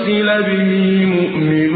أرسل به مؤمنا